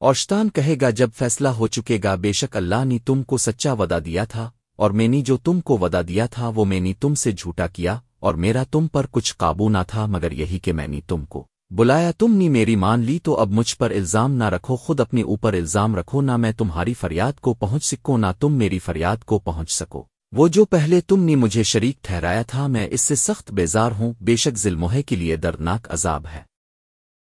اور شتان کہے گا، جب فیصلہ ہو چکے گا، بے شک اللہ نے تم کو سچا ودا دیا تھا، اور میں نے جو تم کو ودا دیا تھا، وہ میں نے تم سے جھوٹا کیا، اور میرا تم پر کچھ قابو نہ تھا، مگر یہی کہ میں نے تم کو بلایا۔ تم نے میری مان لی، تو اب مجھ پر الزام نہ رکھو، خود اپنے اوپر الزام رکھو، نہ میں تمہاری فریاد کو پہنچ سکوں، نہ تم میری فریاد کو پہنچ سکو۔ وہ جو پہلے تم نے مجھے شریک ٹھہرایا تھا، میں اس سے سخت بیزار ہوں، بے شک ذلموہے کے لیے دردناک عذاب ہے۔